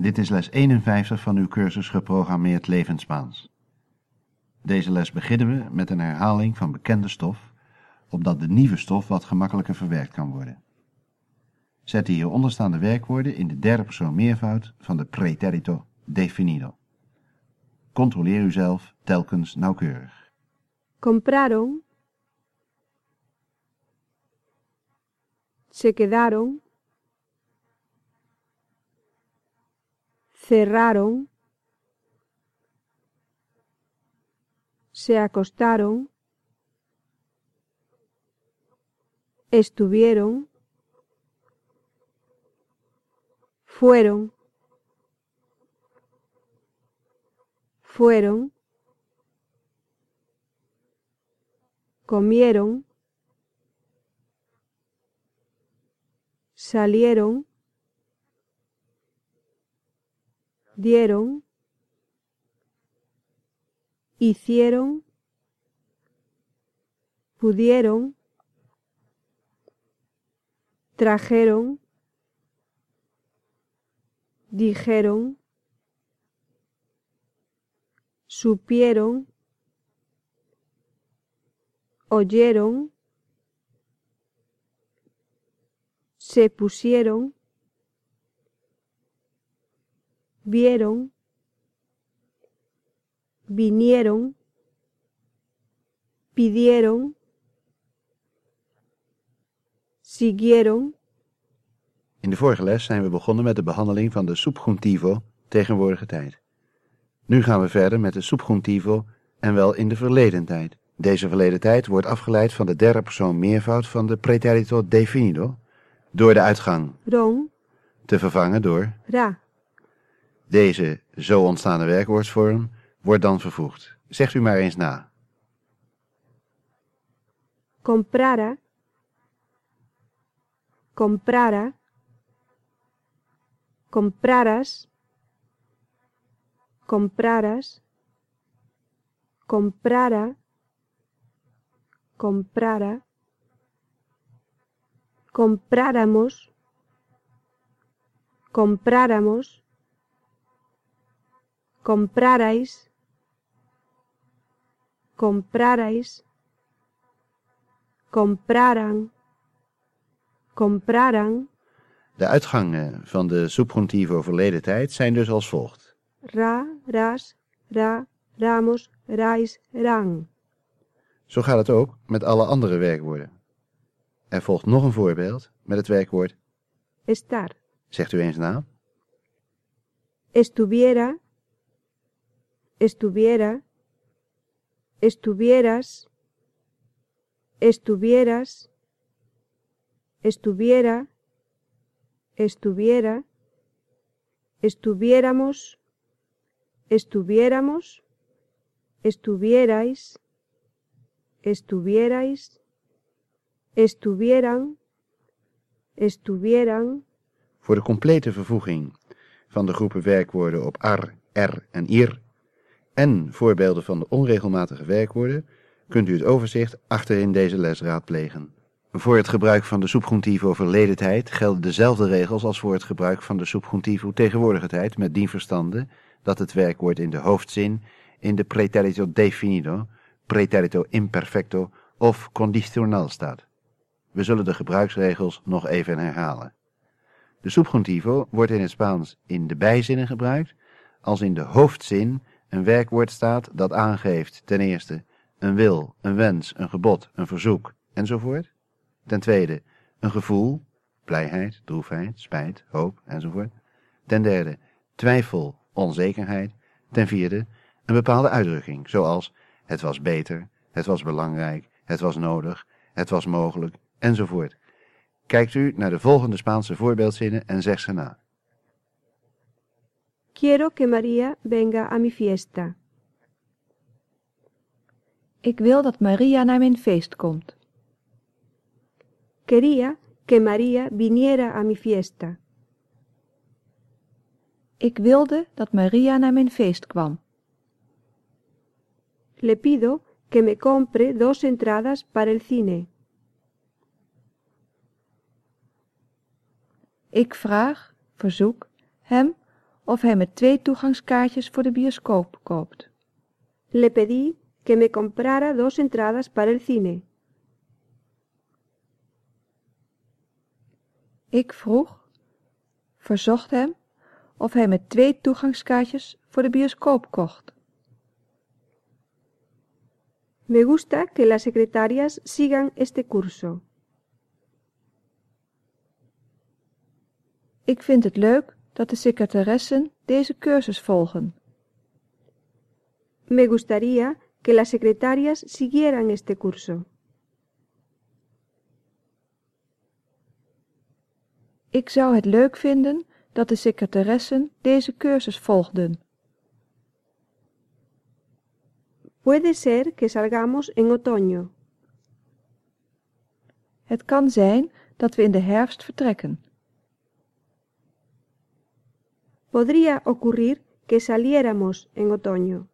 Dit is les 51 van uw cursus Geprogrammeerd Levensbaans. Deze les beginnen we met een herhaling van bekende stof, opdat de nieuwe stof wat gemakkelijker verwerkt kan worden. Zet de hier onderstaande werkwoorden in de derde persoon meervoud van de preterito definido. Controleer uzelf telkens nauwkeurig. compraron, se quedaron, cerraron, se acostaron, estuvieron, fueron, fueron, comieron, salieron, dieron, hicieron, pudieron, trajeron, dijeron, supieron, oyeron, se pusieron, vieron, vinieron, pidieron, siguieron, In de vorige les zijn we begonnen met de behandeling van de subjuntivo tegenwoordige tijd. Nu gaan we verder met de subjuntivo en wel in de verleden tijd. Deze verleden tijd wordt afgeleid van de derde persoon meervoud van de preterito definido door de uitgang ron, te vervangen door ra, deze zo ontstaande werkwoordsvorm wordt dan vervoegd. Zegt u maar eens na. comprara, comprara, compraras, compraras, comprara, comprara, compráramos, compráramos, comprarais, comprarais, compraran, compraran, De uitgangen van de subjuntivo verleden tijd zijn dus als volgt. ra, ras, ra, ramos, rais, ran. Zo gaat het ook met alle andere werkwoorden. Er volgt nog een voorbeeld met het werkwoord. Estar. Zegt u eens na. Estuviera, estuviera, estuvieras, estuvieras, estuviera, estuviera, estuviéramos, estuviéramos, estuvierais, estuvierais, estuvieran, estuvieran, Voor de complete vervoeging van de groepen werkwoorden op ar, er en ir en voorbeelden van de onregelmatige werkwoorden kunt u het overzicht achterin deze les raadplegen. Voor het gebruik van de subjuntivo verleden tijd gelden dezelfde regels als voor het gebruik van de subjuntivo tegenwoordige tijd met dien verstande dat het werkwoord in de hoofdzin in de preterito definido, preterito imperfecto of conditional staat. We zullen de gebruiksregels nog even herhalen. De subjuntivo wordt in het Spaans in de bijzinnen gebruikt als in de hoofdzin een werkwoord staat dat aangeeft ten eerste een wil, een wens, een gebod, een verzoek enzovoort. Ten tweede een gevoel, blijheid, droefheid, spijt, hoop enzovoort. Ten derde twijfel, onzekerheid. Ten vierde een bepaalde uitdrukking, zoals het was beter, het was belangrijk, het was nodig, het was mogelijk enzovoort. Kijkt u naar de volgende Spaanse voorbeeldzinnen en zegt ze na. Quiero que María venga a mi fiesta. Ik wil dat Maria naar mijn feest komt. Quería que María viniera a mi fiesta. Ik wilde dat Maria naar mijn feest kwam. Le pido que me compre dos entradas para el cine. Ik vraag, verzoek, hem of hij me twee toegangskaartjes voor de bioscoop koopt. Le pedí que me comprara dos entradas para el cine. Ik vroeg, verzocht hem of hij me twee toegangskaartjes voor de bioscoop kocht. Me gusta que las secretarias sigan este curso. Ik vind het leuk dat de secretaressen deze cursus volgen. Me gustaría que las secretarias siguieran este curso. Ik zou het leuk vinden dat de secretaressen deze cursus volgden. Puede ser que salgamos en otoño. Het kan zijn dat we in de herfst vertrekken. Podría ocurrir que saliéramos en otoño.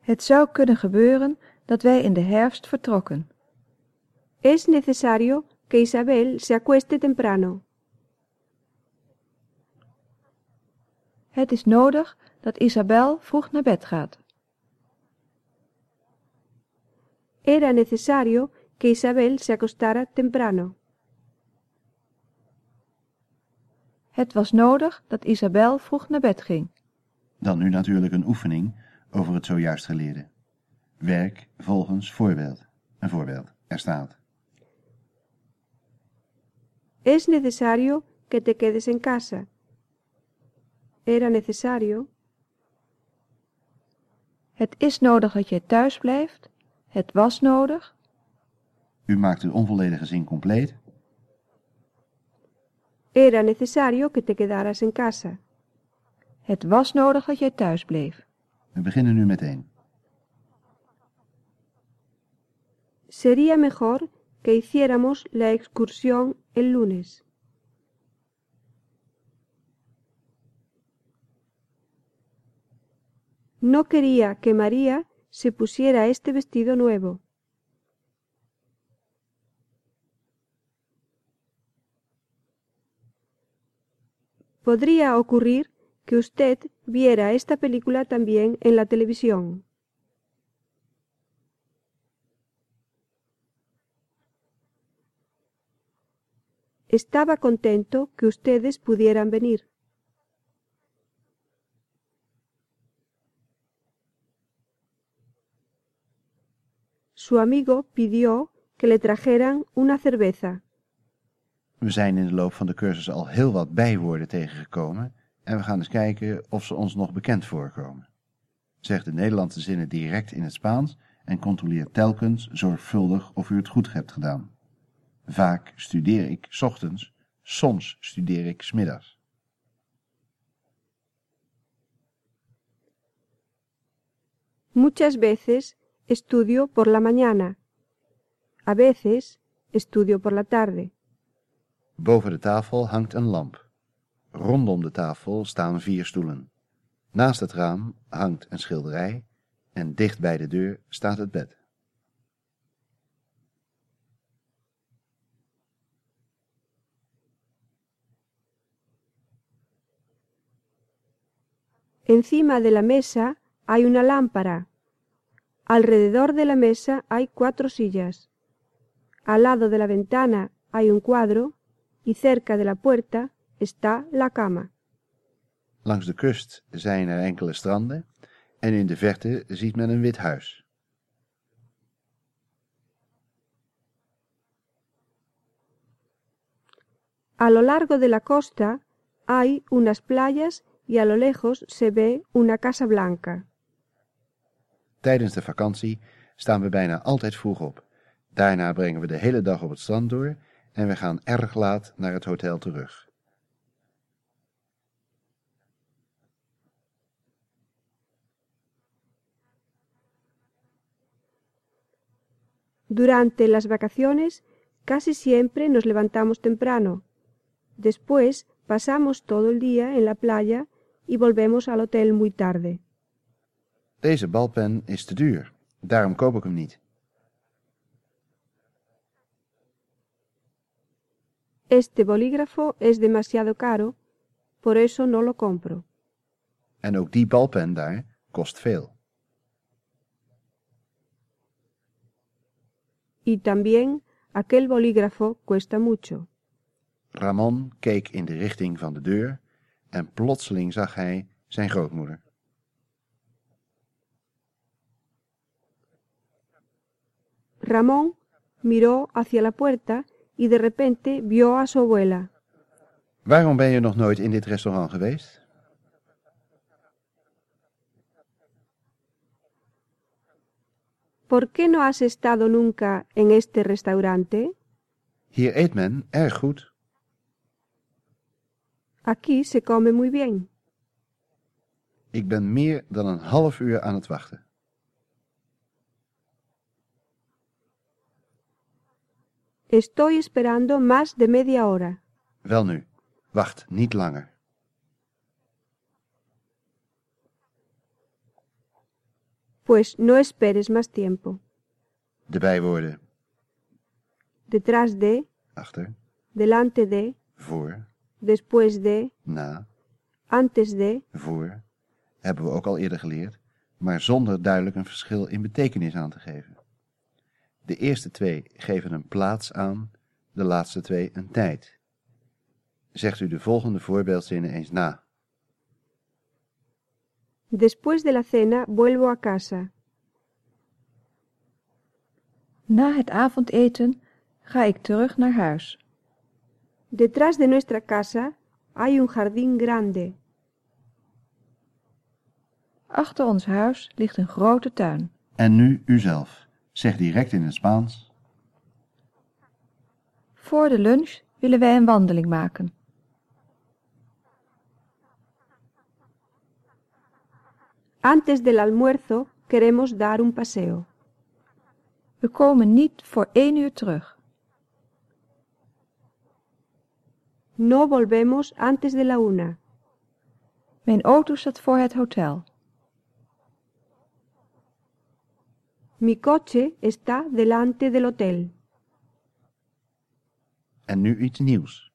Het zou kunnen gebeuren dat wij in de herfst vertrokken. Es necesario que Isabel se acueste temprano. Het is nodig dat Isabel vroeg naar bed gaat. Era necesario que Isabel se acostara temprano. Het was nodig dat Isabel vroeg naar bed ging. Dan nu natuurlijk een oefening over het zojuist geleerde. Werk volgens voorbeeld. Een voorbeeld. Er staat. Es necesario que te quedes en casa. Era necesario. Het is nodig dat jij thuis blijft. Het was nodig. U maakt de onvolledige zin compleet. Era necesario que te quedaras en casa. Het was nodig dat jij thuis bleef. We beginnen nu meteen. Sería mejor que hiciéramos la excursión el lunes. No quería que María se pusiera este vestido nuevo. Podría ocurrir que usted viera esta película también en la televisión. Estaba contento que ustedes pudieran venir. Su amigo pidió que le trajeran una cerveza. We zijn in de loop van de cursus al heel wat bijwoorden tegengekomen en we gaan eens kijken of ze ons nog bekend voorkomen. Zeg de Nederlandse zinnen direct in het Spaans en controleer telkens zorgvuldig of u het goed hebt gedaan. Vaak studeer ik ochtends, soms studeer ik 's middags. Muchas veces estudio por la mañana. A veces estudio por la tarde. Boven de tafel hangt een lamp. Rondom de tafel staan vier stoelen. Naast het raam hangt een schilderij en dicht bij de deur staat het bed. Encima de la mesa hay una lámpara. Alrededor de la mesa hay cuatro sillas. Al lado de la ventana hay un cuadro y cerca de la puerta está la cama. Langs de kust zijn er enkele stranden en in de verte ziet men een wit huis. A lo largo de la costa hay unas playas y a lo lejos se ve una casa blanca. Tijdens de vakantie staan we bijna altijd vroeg op. Daarna brengen we de hele dag op het strand door en we gaan erg laat naar het hotel terug. Durante las vacaciones casi siempre nos levantamos temprano. Después pasamos todo el día en la playa y volvemos al hotel muy tarde. Deze balpen is te duur, daarom koop ik hem niet. Este bolígrafo es demasiado caro, por eso no lo compro. En ook die balpen daar kost veel. Y también aquel bolígrafo cuesta mucho. Ramon keek in de richting van de deur en plotseling zag hij zijn grootmoeder. Ramón miró hacia la puerta y de repente vio a su abuela. Waarom ben je nog nooit in dit restaurant geweest? ¿Por qué no has estado nunca en este restaurante? Hier eet men erg goed. Aquí se come muy bien. Ik ben meer dan een half uur aan het wachten. Estoy esperando más de media hora. Welnu, wacht niet langer. Pues no esperes más tiempo. De bijwoorden Detrás de, achter, delante de, voor, después de, na, antes de, voor, hebben we ook al eerder geleerd, maar zonder duidelijk een verschil in betekenis aan te geven. De eerste twee geven een plaats aan, de laatste twee een tijd. Zegt u de volgende voorbeeldzinnen eens na. después de la cena vuelvo a casa. Na het avondeten ga ik terug naar huis. Detrás de nuestra casa hay un jardín grande. Achter ons huis ligt een grote tuin. En nu uzelf. Zeg direct in het Spaans. Voor de lunch willen wij een wandeling maken. Antes del almuerzo queremos dar un paseo. We komen niet voor één uur terug. No volvemos antes de la una. Mijn auto staat voor het hotel. Mi coche está delante del hotel. En nu iets nieuws.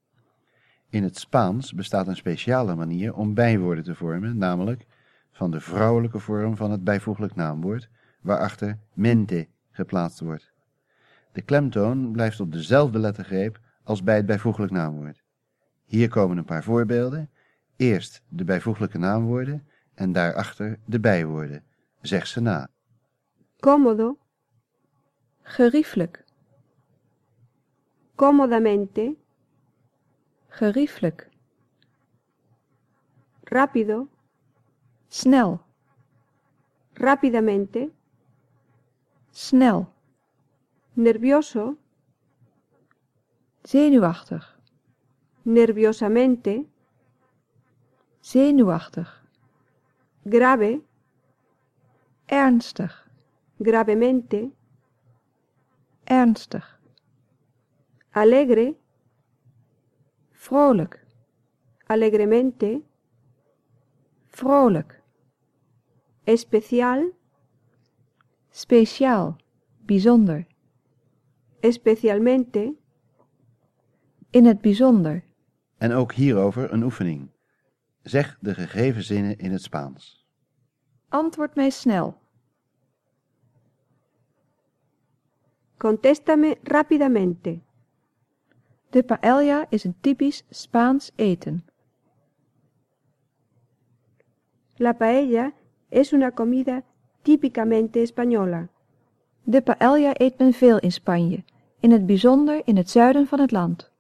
In het Spaans bestaat een speciale manier om bijwoorden te vormen, namelijk van de vrouwelijke vorm van het bijvoeglijk naamwoord, waarachter mente geplaatst wordt. De klemtoon blijft op dezelfde lettergreep als bij het bijvoeglijk naamwoord. Hier komen een paar voorbeelden. Eerst de bijvoeglijke naamwoorden en daarachter de bijwoorden. Zeg ze na. Cómodo, Geriefelijk, cómodamente, geriefelijk, rápido, snel, rápidamente, snel, nervioso, zenuwachtig, nerviosamente, zenuwachtig, grave, ernstig, gravemente, ernstig, alegre, vrolijk, alegremente, vrolijk, especial, speciaal, bijzonder, especialmente, in het bijzonder. En ook hierover een oefening. Zeg de gegeven zinnen in het Spaans. Antwoord mij snel. Contéstame rápidamente. De paella is een typisch Spaans eten. La paella es una comida típicamente española. De paella eet men veel in Spanje, in het bijzonder in het zuiden van het land.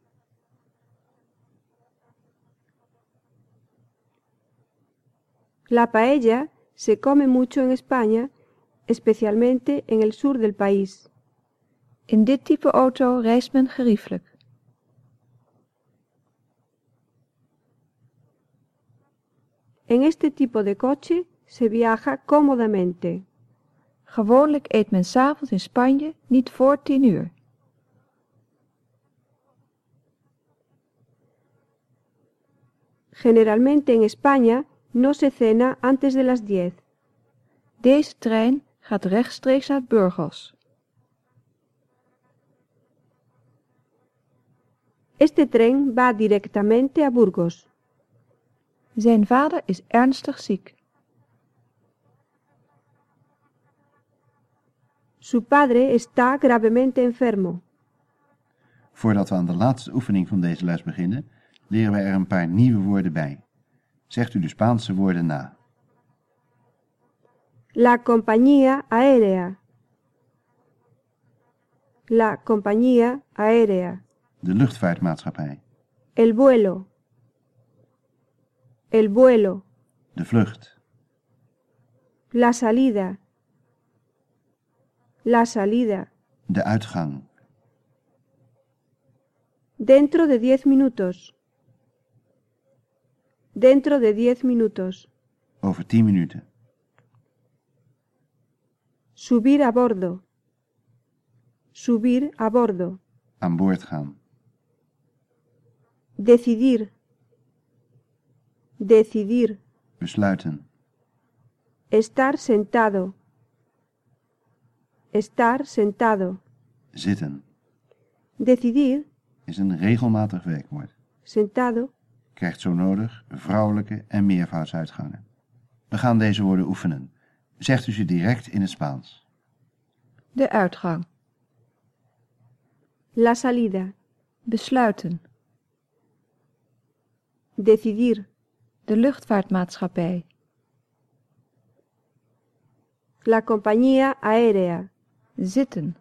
La paella se come mucho en España, especialmente en el sur del país. In dit type auto reist men geriefelijk. En este tipo de coche se viaja cómodamente. Gewoonlijk eet men s'avonds in Spanje niet voor tien uur. Generalmente en España no se cena antes de las 10. Deze trein gaat rechtstreeks naar Burgos. Este tren va directamente a Burgos. Zijn vader is ernstig ziek. Su padre está gravemente enfermo. Voordat we aan de laatste oefening van deze les beginnen, leren we er een paar nieuwe woorden bij. Zegt u de Spaanse woorden na. La compañía aérea. La compañía aérea. De luchtvaartmaatschappij, El vuelo. El vuelo. de vlucht, La salida. La salida. de uitgang, Dentro de diez minutos. Dentro de diez minutos. over 10 minuten, Subir a bordo. Subir a bordo. aan boord gaan, Decidir. Decidir. besluiten, Estar sentado. Estar sentado. zitten Decidir, is een regelmatig werkwoord. sentado, Krijgt zo nodig vrouwelijke en meervoudsuitgangen. We gaan deze woorden oefenen. Zegt u ze direct in het Spaans. De uitgang. la salida. Besluiten. Decidir. De luchtvaartmaatschappij. La compañía aérea. Zitten.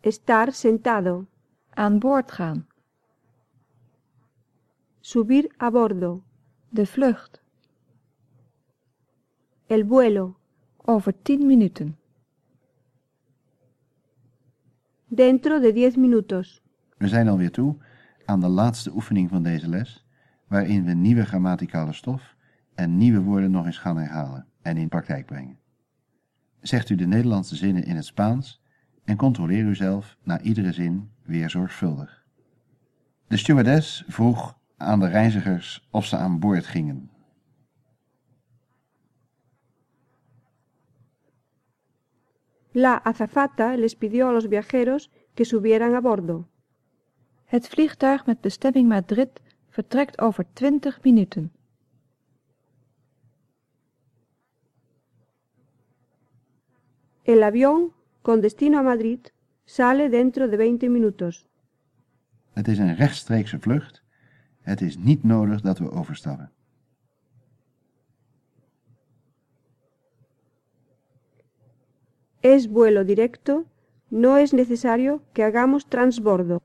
Estar sentado. Aan boord gaan. Subir a bordo. De vlucht. El vuelo. Over 10 minuten. Dentro de diez minutos. We zijn alweer toe aan de laatste oefening van deze les, waarin we nieuwe grammaticale stof en nieuwe woorden nog eens gaan herhalen en in praktijk brengen. Zegt u de Nederlandse zinnen in het Spaans en controleer uzelf na iedere zin weer zorgvuldig. De stewardess vroeg aan de reizigers of ze aan boord gingen. La azafata les pidió a los viajeros que subieran a bordo. Het vliegtuig met bestemming Madrid vertrekt over 20 minuten. El avión con destino a Madrid sale dentro de 20 minutos. Het is een rechtstreekse vlucht. Het is niet nodig dat we overstappen. Es vuelo directo, no es necesario que hagamos transbordo.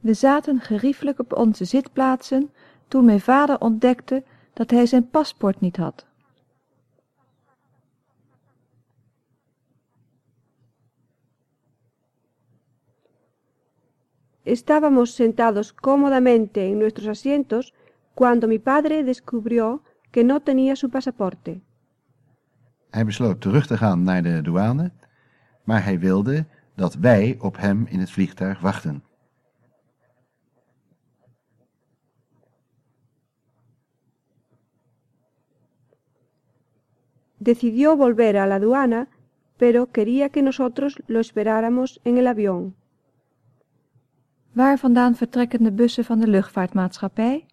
We zaten geriefelijk op onze zitplaatsen toen mijn vader ontdekte dat hij zijn paspoort niet had. Estábamos sentados cómodamente en nuestros asientos cuando mi padre descubrió que no tenía su pasaporte. Hij besloot terug te gaan naar de douane, maar hij wilde dat wij op hem in het vliegtuig wachten. Decidió volver a la aduana, pero quería que nosotros lo esperáramos en el avión. Waar vandaan vertrekken de bussen van de luchtvaartmaatschappij?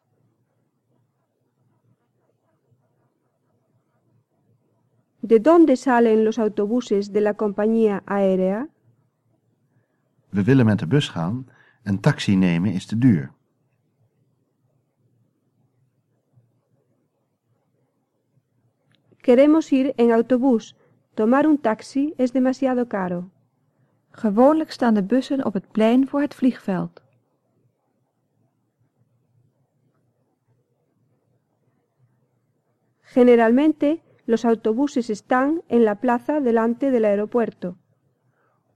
¿De dónde salen los autobuses de la compañía aérea? We willen met de bus gaan, een taxi nemen is te duur. Queremos ir en autobús. Tomar un taxi es demasiado caro. Gewoonlijk staan de bussen op het plein voor het vliegveld. Generalmente los autobuses están en la plaza delante del aeropuerto.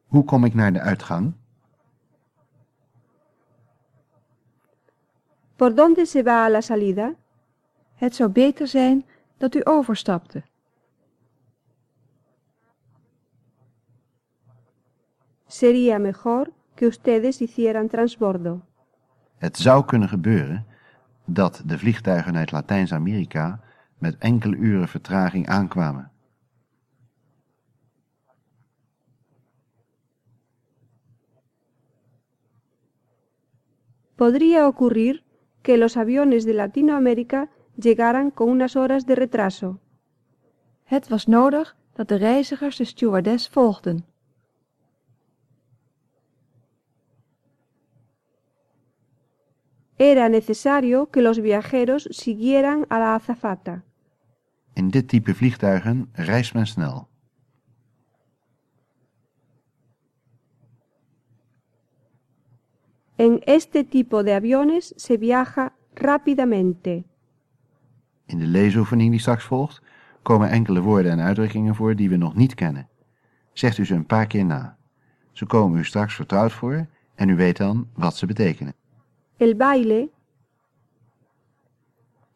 Hoe kom ik naar de uitgang? ¿Por dónde se va a la salida? Het zou beter zijn dat u overstapte. Sería mejor que ustedes hicieran transbordo. Het zou kunnen gebeuren dat de vliegtuigen uit Latijns-Amerika met enkele uren vertraging aankwamen. Podría ocurrir que los aviones de Latinoamérica llegaran con unas horas de retraso. Het was nodig dat de reizigers de stewardess volgden. Era necesario que los viajeros siguieran a la azafata. In dit type vliegtuigen reist men snel. En este tipo de aviones se viaja rápidamente. In de leesoefening die straks volgt komen enkele woorden en uitdrukkingen voor die we nog niet kennen. Zegt u ze een paar keer na. Ze komen u straks vertrouwd voor en u weet dan wat ze betekenen. El baile,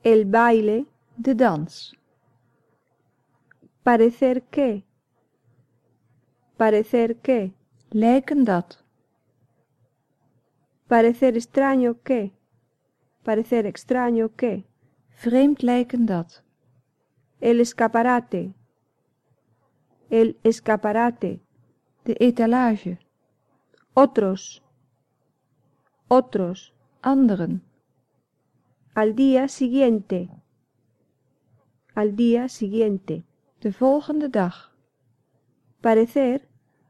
el baile, De dans. parecer que, parecer que, Lijken dat. parecer extraño que, parecer extraño que, Vreemd lijken dat. el escaparate, el escaparate, De etalage. otros, otros, Anderen. al día siguiente, al día siguiente, De volgende dag. parecer,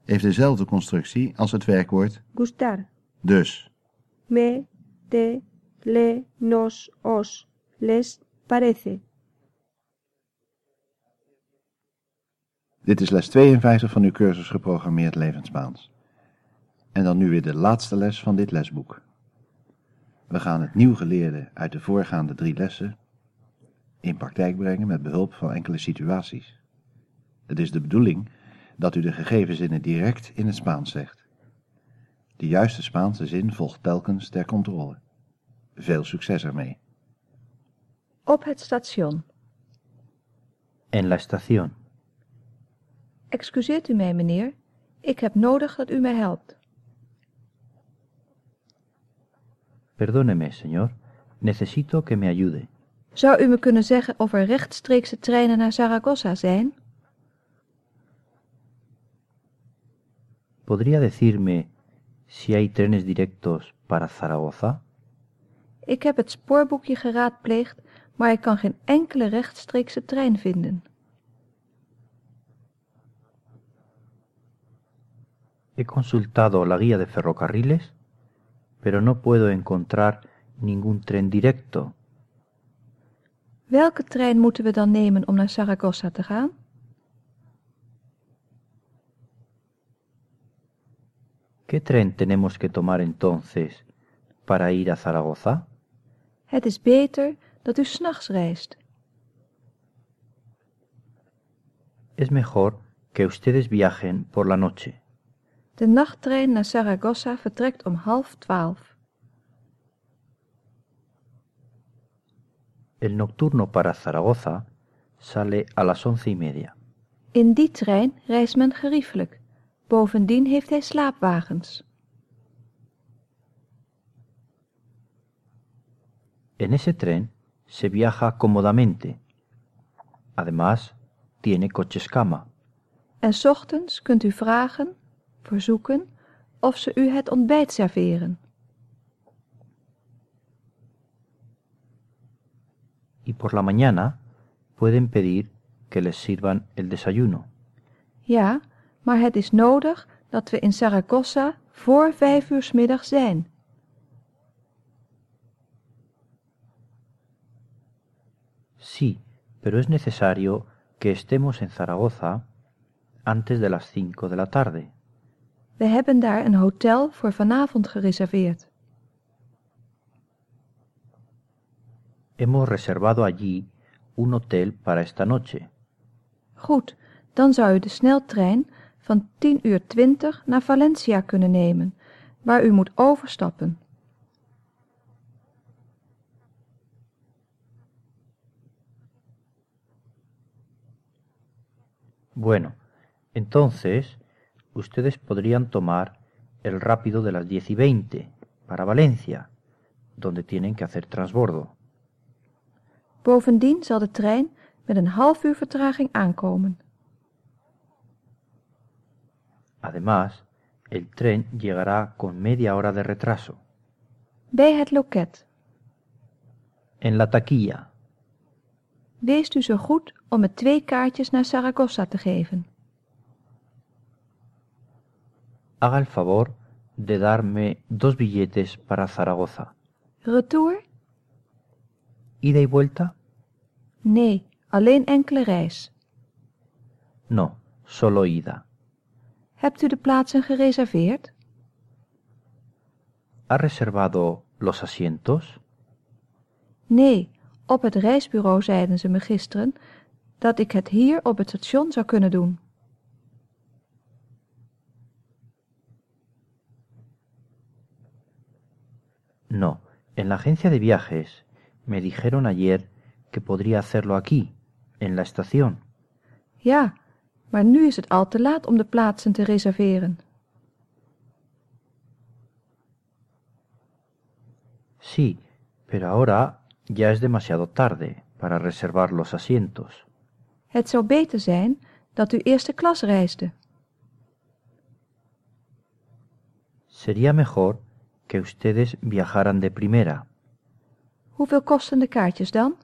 Heeft dezelfde constructie als het werkwoord gustar, dus. me, te, le, nos, os, les parece. Dit is les 52 van uw cursus geprogrammeerd levend Spaans. En dan nu weer de laatste les van dit lesboek. We gaan het nieuw geleerde uit de voorgaande drie lessen in praktijk brengen met behulp van enkele situaties. Het is de bedoeling dat u de gegeven zinnen direct in het Spaans zegt. De juiste Spaanse zin volgt telkens ter controle. Veel succes ermee. Op het station. En la estación. Excuseert u mij, meneer. Ik heb nodig dat u mij helpt. Perdóneme, señor. Necesito que me ayude. Zou u me kunnen zeggen of er rechtstreekse treinen naar Zaragoza zijn? ¿Podría decirme si hay trenes directos para Zaragoza? Ik heb het spoorboekje geraadpleegd, maar ik kan geen enkele rechtstreekse trein vinden. He consultado la guía de ferrocarriles, pero no puedo encontrar ningún tren directo. Welke trein moeten we dan nemen om naar Zaragoza te gaan? ¿Qué tren tenemos que tomar entonces para ir a Zaragoza? Het is beter dat u s'nachts reist. Es mejor que ustedes viajen por la noche. De nachttrein naar Zaragoza vertrekt om half twaalf. El nocturno para Zaragoza sale a las once y media. In die trein reist men geriefelijk. Bovendien heeft hij slaapwagens. En ese tren se viaja cómodamente. Además, tiene coches cama. En ochtends kunt u vragen, verzoeken, of ze u het ontbijt serveren. Y por la mañana pueden pedir que les sirvan el desayuno. Ja, maar het is nodig dat we in Zaragoza voor vijf uur middag zijn. Sí, pero es necesario que estemos en Zaragoza antes de las cinco de la tarde. We hebben daar een hotel voor vanavond gereserveerd. Hemos reservado allí un hotel para esta noche. Goed, dan zou u de sneltrein van 10 uur 20 naar Valencia kunnen nemen, waar u moet overstappen. Bueno, entonces ustedes podrían tomar el rápido de las diez y veinte para Valencia, donde tienen que hacer transbordo. Bovendien zal de trein met een half uur vertraging aankomen. Además, el tren llegará con media hora de retraso. Bij het loket. en la taquilla. Wees u zo goed om me twee kaartjes naar Zaragoza te geven. Haga el favor de darme dos billetes para Zaragoza. Retour? ¿Ida y vuelta? Nee, alleen enkele reis. No, solo ida. Hebt u de plaatsen gereserveerd? ¿Ha reservado los asientos? Nee, op het reisbureau zeiden ze me gisteren dat ik het hier op het station zou kunnen doen. No, en la agencia de viajes me dijeron ayer que podría hacerlo aquí, en la estación. Ja, maar nu is het al te laat om de plaatsen te reserveren. Sí, pero ahora ya es demasiado tarde para reservar los asientos. Het zou beter zijn dat u eerste klas reisde. Sería mejor que ustedes viajaran de primera. Hoeveel kosten de kaartjes dan?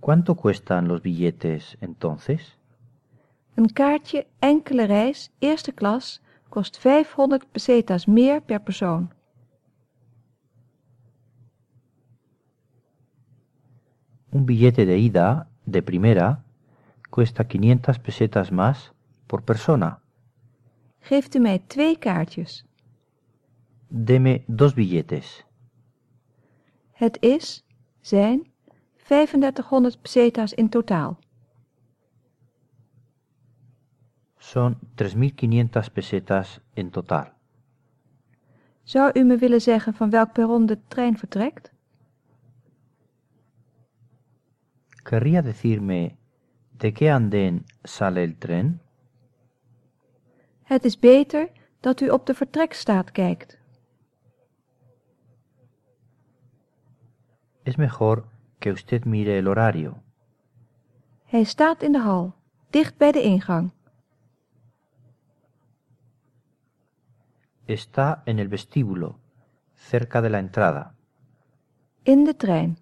¿Cuánto cuestan los billetes entonces? Een kaartje enkele reis eerste klas kost 500 pesetas meer per persoon. Un billete de ida, de primera, cuesta 500 pesetas más por persona. Geeft u mij twee kaartjes. Deme dos billetes. Het is, zijn, 3500 pesetas in totaal. Son 3.500 pesetas en total. Zou u me willen zeggen van welk perron de trein vertrekt? ¿Querría decirme de qué andén sale el tren? Het is beter dat u op de vertrekstaat kijkt. Es mejor que usted mire el horario. Hij staat in de hal, dicht bij de ingang. Está en el vestíbulo, cerca de la entrada, In de trein.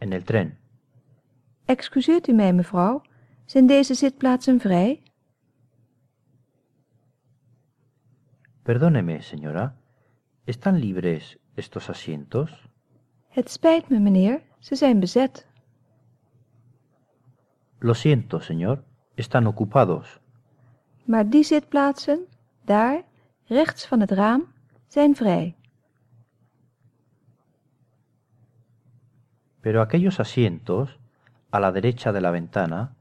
en el tren. Excuseert u mij, mevrouw, zijn deze zitplaatsen vrij? Perdóneme, señora, ¿están libres estos asientos? Het spijt me, meneer, ze zijn bezet. Lo siento, señor, están ocupados. Maar die zitplaatsen, daar, rechts van het raam, zijn vrij. Pero aquellos asientos, a la derecha de la ventana,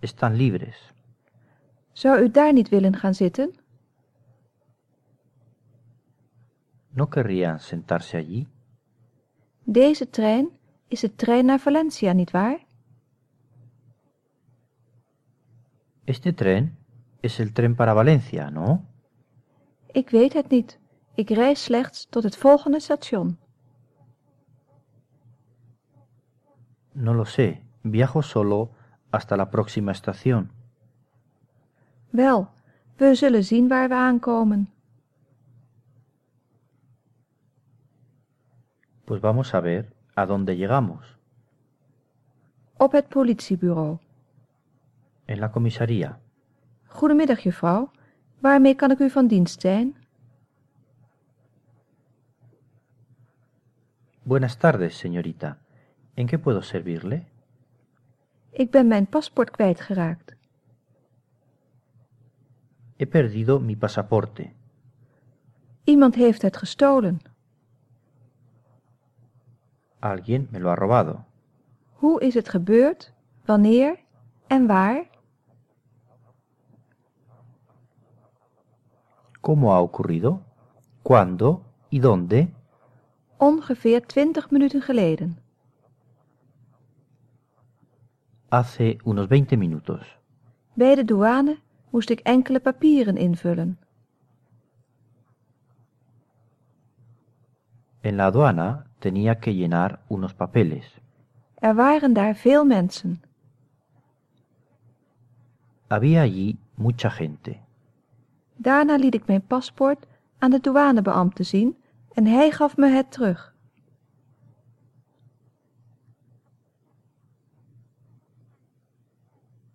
están libres. Zou u daar niet willen gaan zitten? ¿No querrían sentarse allí? Deze trein is de trein naar Valencia, nietwaar? Este tren es el tren para Valencia, ¿no? Ik weet het niet. Ik reis slechts tot het volgende station. No lo sé, viajo solo hasta la próxima estación. Wel, we zullen zien waar we aankomen. Pues vamos a ver a dónde llegamos. Op het politiebureau. En la comisaría. Goedemiddag, juffrouw. Waarmee kan ik u van dienst zijn? Buenas tardes, señorita. ¿En qué puedo servirle? Ik ben mijn paspoort kwijtgeraakt. He perdido mi pasaporte. Iemand heeft het gestolen. Alguien me lo ha robado. Hoe is het gebeurd? Wanneer? En waar? ¿Cómo ha ocurrido? ¿Cuándo? ¿Y dónde? Ongeveer twintig minuten geleden. Hace unos 20 minutos. Bij de douane moest ik enkele papieren invullen. En la aduana tenía que llenar unos papeles. Er waren daar veel mensen. Había allí mucha gente. Daarna liet ik mijn paspoort aan de douanebeambte zien en hij gaf me het terug.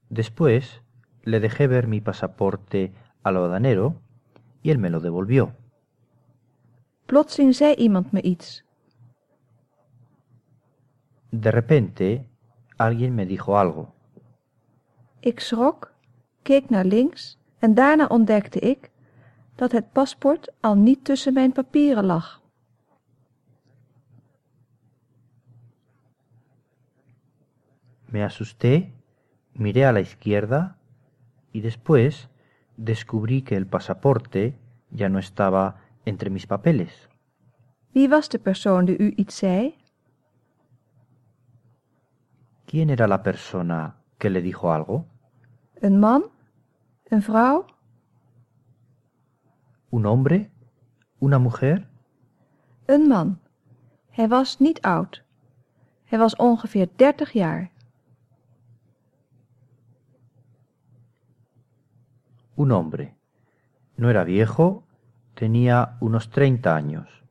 Después le dejé ver mi pasaporte al aduanero y él me lo devolvió. Plotseling zei iemand me iets. De repente, alguien me dijo algo. Ik schrok, keek naar links en daarna ontdekte ik dat het paspoort al niet tussen mijn papieren lag. Me asusté, miré a la izquierda y después descubrí que el pasaporte ya no estaba entre mis papeles. Wie was de persoon die u iets zei? ¿Quién era la persona que le dijo algo? Een man? Een vrouw? ¿Un hombre? ¿Una mujer? Een man. Hij was niet oud. Hij was ongeveer dertig jaar. Un hombre. No era viejo, tenía unos 30 años.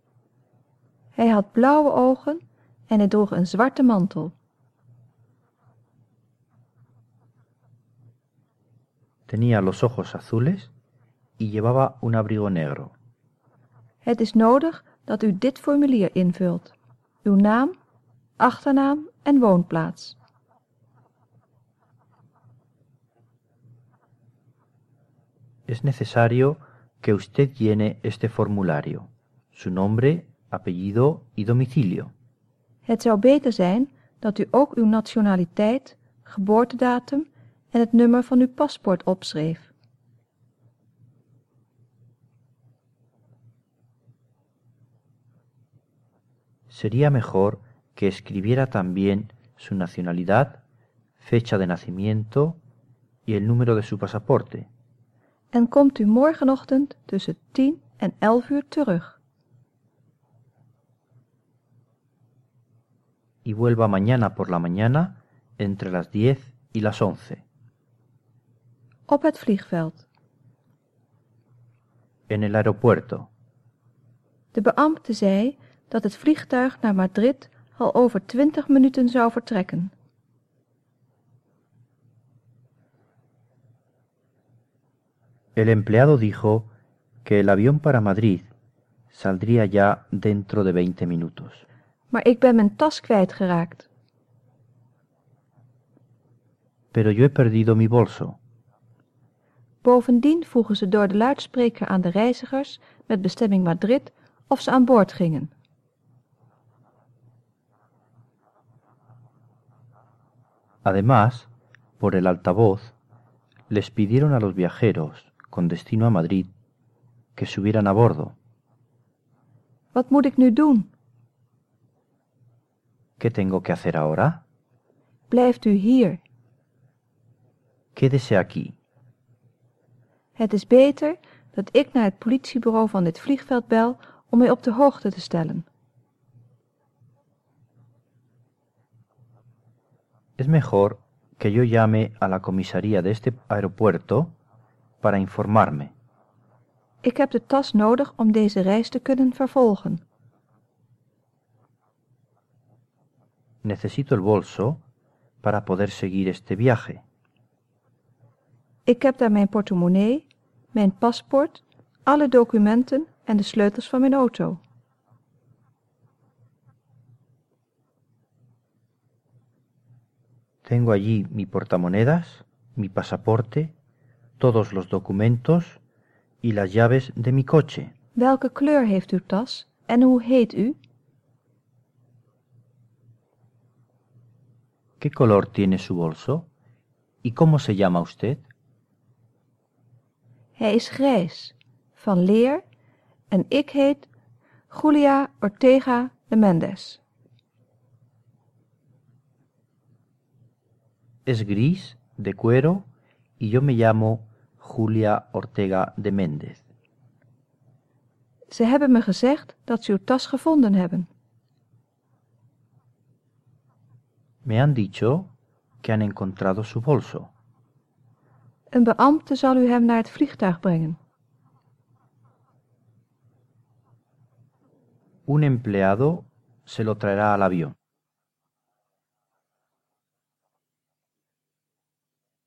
Hij had blauwe ogen en hij droeg een zwarte mantel. Tenía los ojos azules y llevaba un abrigo negro. Het is nodig dat u dit formulier invult. Uw naam, achternaam en woonplaats. Es necesario que usted llene este formulario, su nombre, apellido y domicilio. Het zou beter zijn dat u ook uw nationaliteit, geboortedatum en het nummer van uw paspoort opschreef. Sería mejor que escribiera también su nacionalidad, fecha de nacimiento y el número de su pasaporte. En komt u morgenochtend tussen 10 en 11 uur terug. y vuelva mañana por la mañana entre las 10 y las 11. Op het vliegveld. En el aeropuerto. De beambte zei dat het vliegtuig naar Madrid al over 20 minuten zou vertrekken. El empleado dijo que el avión para Madrid saldría ya dentro de 20 minutos. Maar ik ben mijn tas kwijtgeraakt. Pero yo he perdido mi bolso. Bovendien vroegen ze door de luidspreker aan de reizigers met bestemming Madrid of ze aan boord gingen. Además, por el altavoz, les pidieron a los viajeros con destino a Madrid que subieran a bordo. Wat moet ik nu doen? ¿Qué tengo que hacer ahora? Blijft u hier. Quédese aquí. Het is beter dat ik naar het politiebureau van dit vliegveld bel om mij op de hoogte te stellen. Es mejor que yo llame a la comisaría de este aeropuerto para informarme. Ik heb de tas nodig om deze reis te kunnen vervolgen. Necesito el bolso para poder seguir este viaje. Ik heb daar mijn portemonnee, mijn paspoort, alle documenten en de sleutels van mijn auto. Tengo allí mi portamonedas, mi pasaporte, todos los documentos y las llaves de mi coche. Welke kleur heeft uw tas en hoe heet u? ¿Qué color tiene su bolso? ¿Y cómo se llama usted? Hij is grijs, van leer en ik heet Julia Ortega de Mendes. Es gris, de cuero, y yo me llamo Julia Ortega de Méndez. Ze hebben me gezegd dat ze uw tas gevonden hebben. Me han dicho que han encontrado su bolso. Een beambte zal u hem naar het vliegtuig brengen. un empleado se lo traerá al avión.